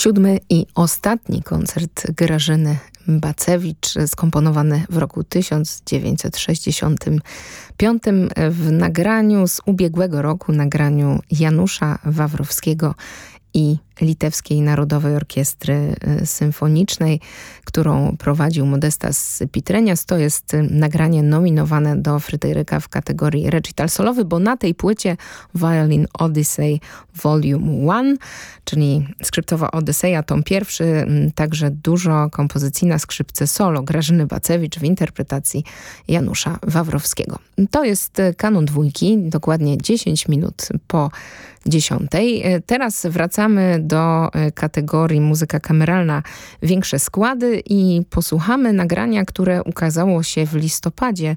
Siódmy i ostatni koncert Grażyny Bacewicz, skomponowany w roku 1965 w nagraniu z ubiegłego roku, nagraniu Janusza Wawrowskiego i Litewskiej Narodowej Orkiestry y, Symfonicznej, którą prowadził Modestas Pitrenias. To jest y, nagranie nominowane do Fryderyka w kategorii recital solowy, bo na tej płycie Violin Odyssey Volume 1, czyli skrzyptowa Odyseja, tom pierwszy, także dużo kompozycji na skrzypce solo Grażyny Bacewicz w interpretacji Janusza Wawrowskiego. To jest y, kanon dwójki, dokładnie 10 minut po dziesiątej. Teraz wracamy do e, kategorii muzyka kameralna większe składy i posłuchamy nagrania, które ukazało się w listopadzie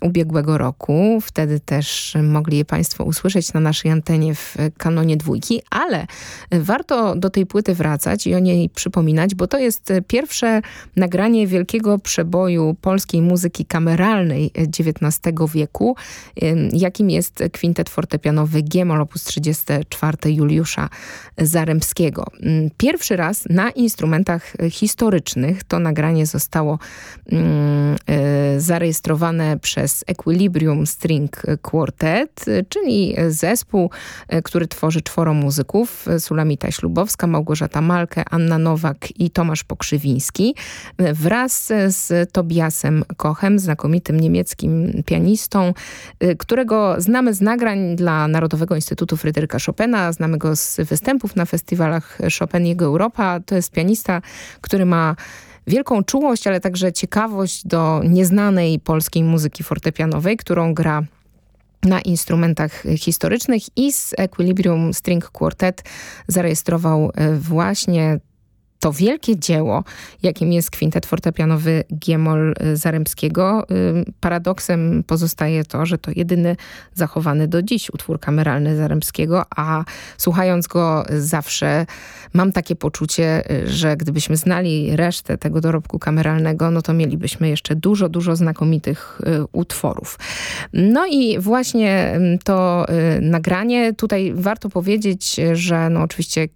ubiegłego roku. Wtedy też mogli je Państwo usłyszeć na naszej antenie w kanonie dwójki, ale warto do tej płyty wracać i o niej przypominać, bo to jest pierwsze nagranie wielkiego przeboju polskiej muzyki kameralnej XIX wieku, jakim jest kwintet fortepianowy G-moll op. 34 Juliusza Zaremskiego. Mm, pierwszy raz na instrumentach historycznych to nagranie zostało mm, e, zarejestrowane przez Equilibrium String Quartet, czyli zespół, który tworzy czworo muzyków, Sulamita Ślubowska, Małgorzata Malkę, Anna Nowak i Tomasz Pokrzywiński, wraz z Tobiasem Kochem, znakomitym niemieckim pianistą, którego znamy z nagrań dla Narodowego Instytutu Fryderyka Chopina, znamy go z występów na festiwalach Chopin Jego Europa. To jest pianista, który ma wielką czułość, ale także ciekawość do nieznanej polskiej muzyki fortepianowej, którą gra na instrumentach historycznych i z Equilibrium String Quartet zarejestrował e, właśnie to wielkie dzieło, jakim jest kwintet fortepianowy Giemol y, Zaremskiego, y, paradoksem pozostaje to, że to jedyny zachowany do dziś utwór kameralny Zaremskiego, a słuchając go zawsze mam takie poczucie, y, że gdybyśmy znali resztę tego dorobku kameralnego, no to mielibyśmy jeszcze dużo, dużo znakomitych utworów. No i właśnie to nagranie, tutaj warto powiedzieć, że no oczywiście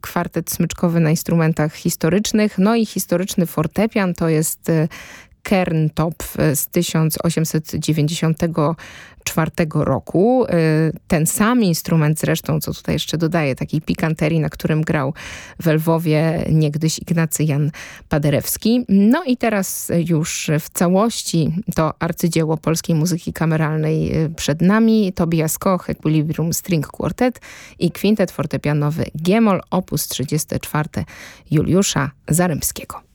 kwartet smyczkowy na instrumentach historycznych. No i historyczny fortepian to jest e, Kerntopf z 1890 1994 roku. Y, ten sam instrument zresztą, co tutaj jeszcze dodaję, takiej pikanterii, na którym grał w Lwowie niegdyś Ignacy Jan Paderewski. No i teraz już w całości to arcydzieło polskiej muzyki kameralnej y, przed nami. Tobias Koch, Equilibrium String Quartet i kwintet fortepianowy Giemol op. 34 Juliusza Zaremskiego.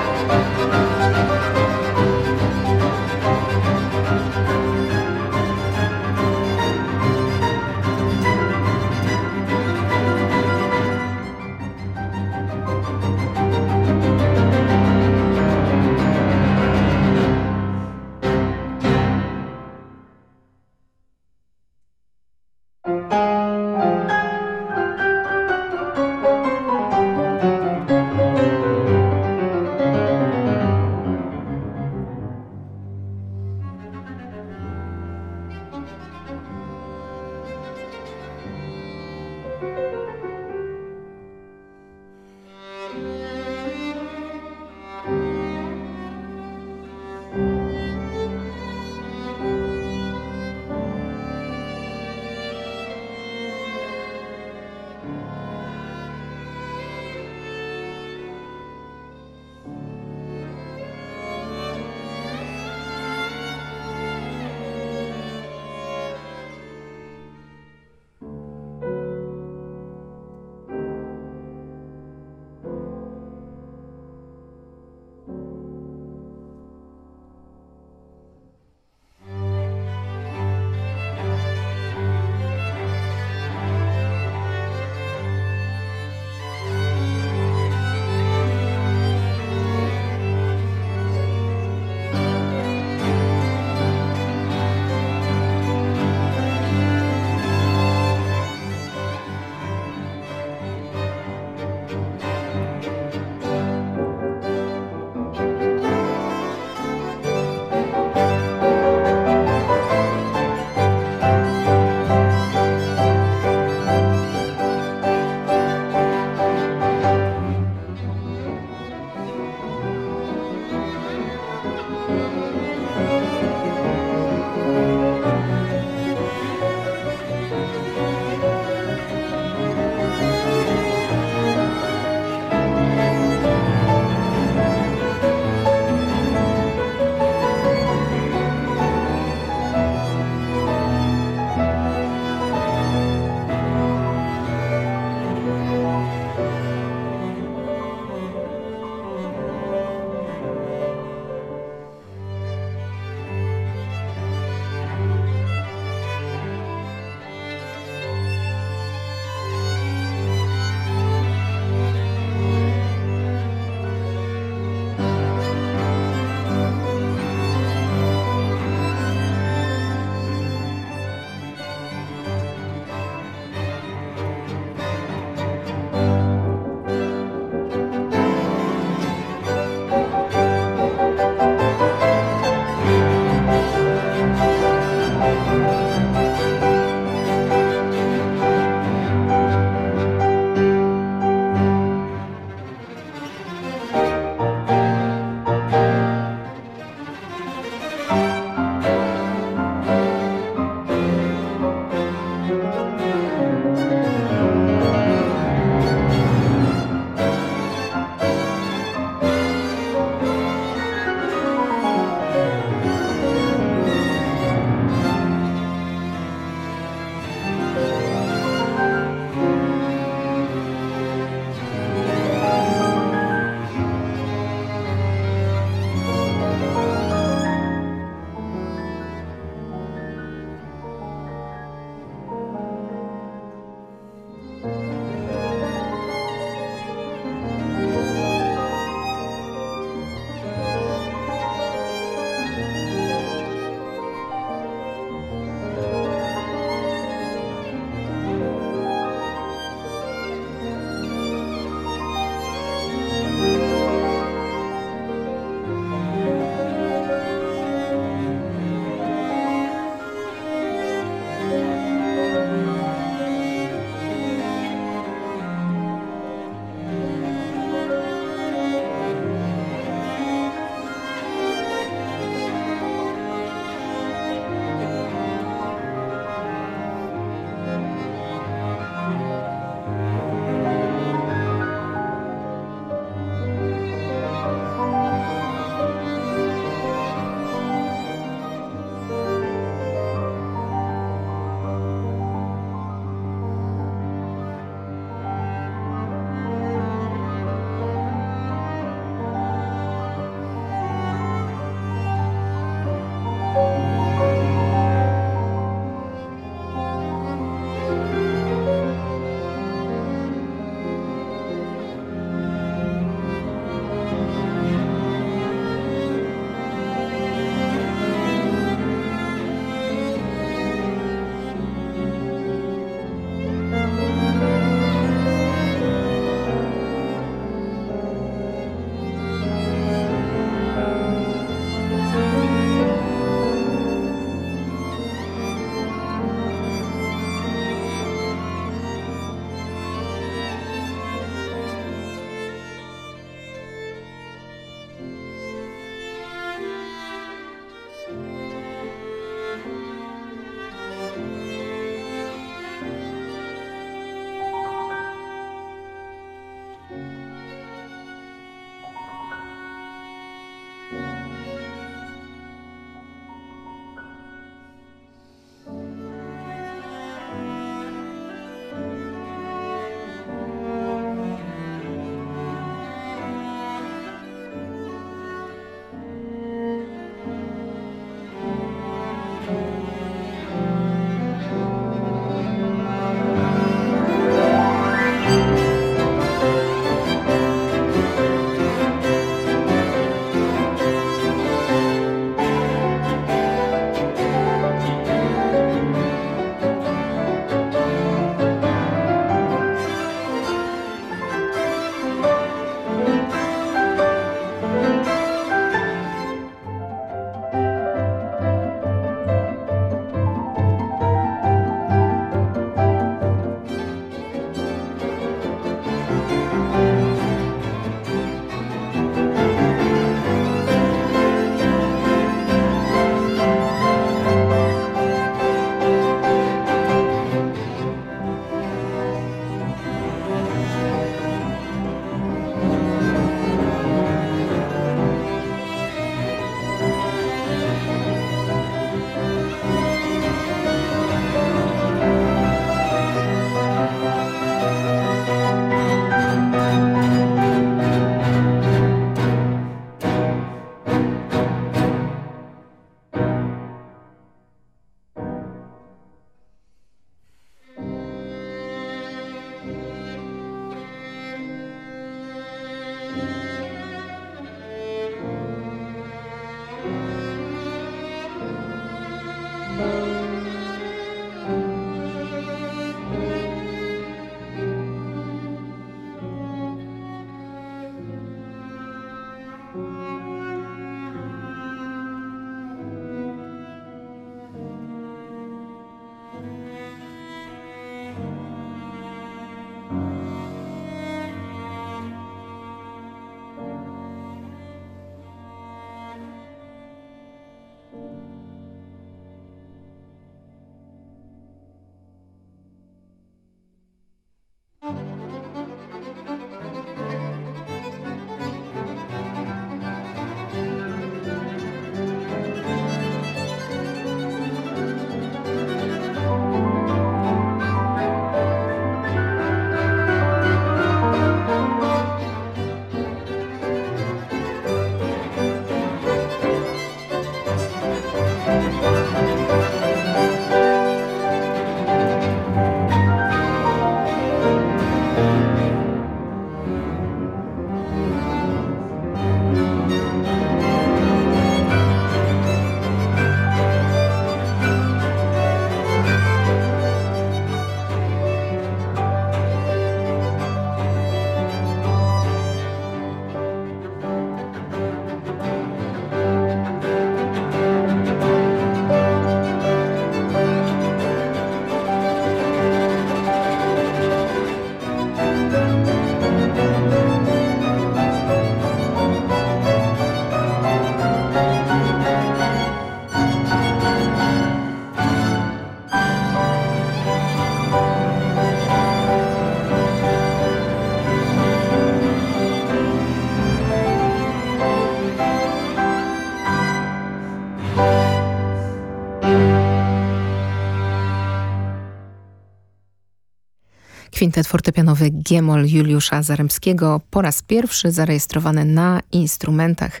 Kwintet fortepianowy Giemol Juliusza Zaremskiego po raz pierwszy zarejestrowany na instrumentach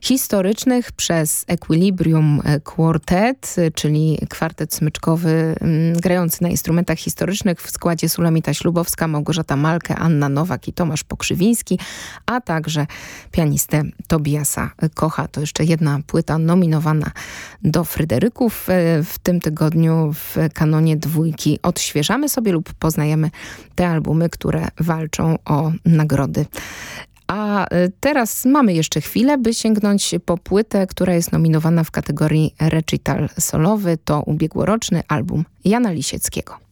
historycznych przez Equilibrium Quartet, czyli kwartet smyczkowy mm, grający na instrumentach historycznych w składzie Sulamita Ślubowska, Małgorzata Malkę, Anna Nowak i Tomasz Pokrzywiński, a także pianistę Tobiasa Kocha. To jeszcze jedna płyta nominowana do Fryderyków e, w tym tygodniu w kanonie dwójki. Odświeżamy sobie lub poznajemy te albumy, które walczą o nagrody. A y, teraz mamy jeszcze chwilę, by sięgnąć po płytę, która jest nominowana w kategorii recital solowy. To ubiegłoroczny album Jana Lisieckiego.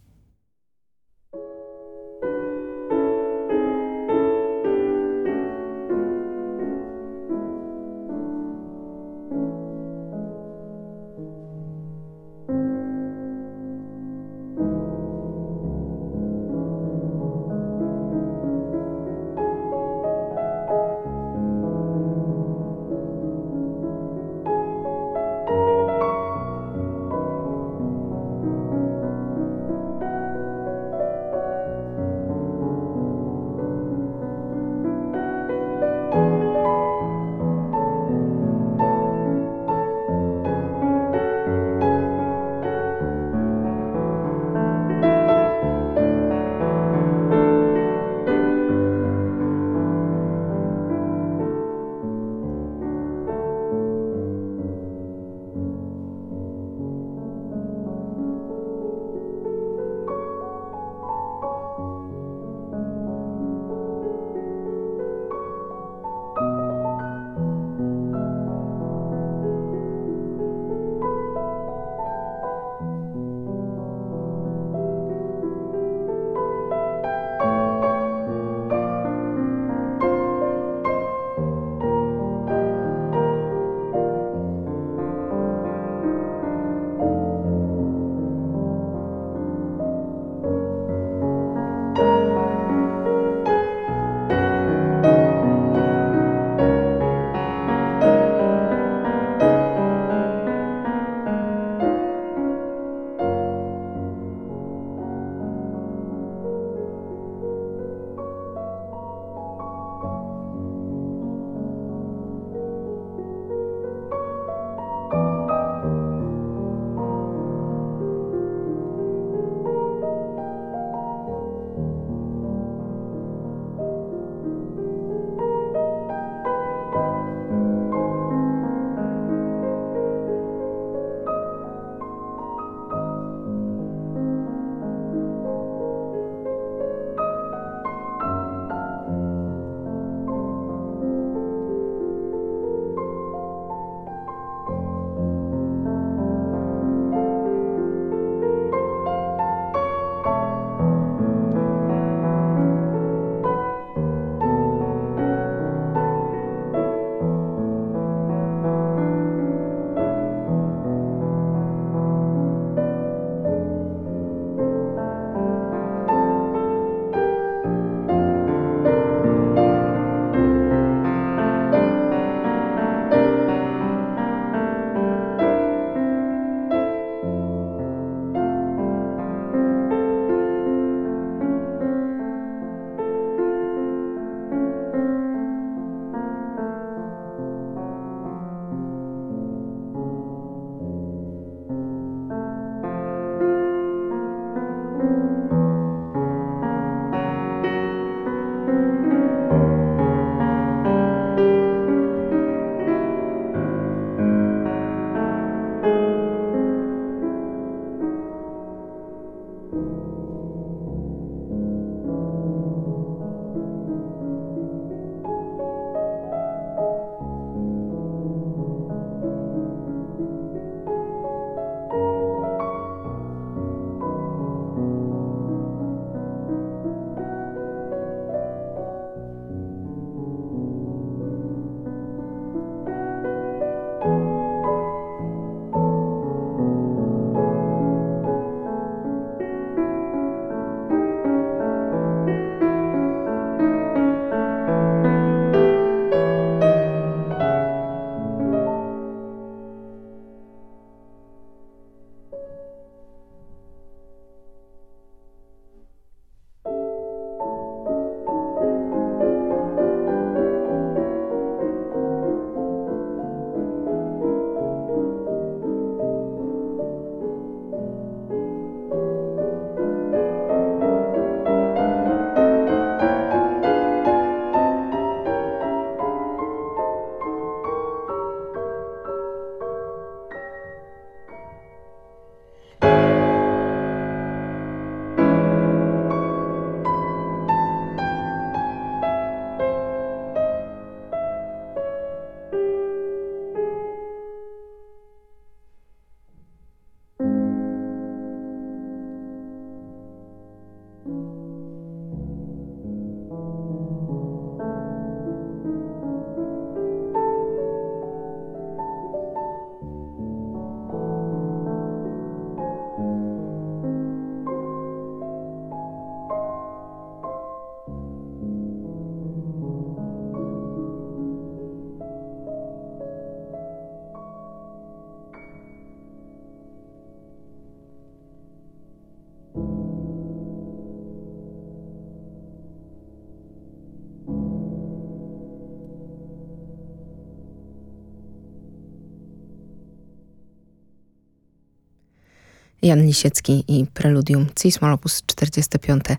Jan Lisiecki i preludium Cismol op. 45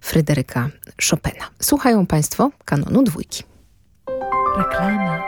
Fryderyka Chopina. Słuchają Państwo kanonu dwójki. Reklama.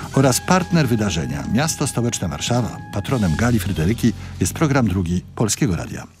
oraz partner wydarzenia Miasto Stołeczne Warszawa. Patronem Gali Fryderyki jest program drugi Polskiego Radia.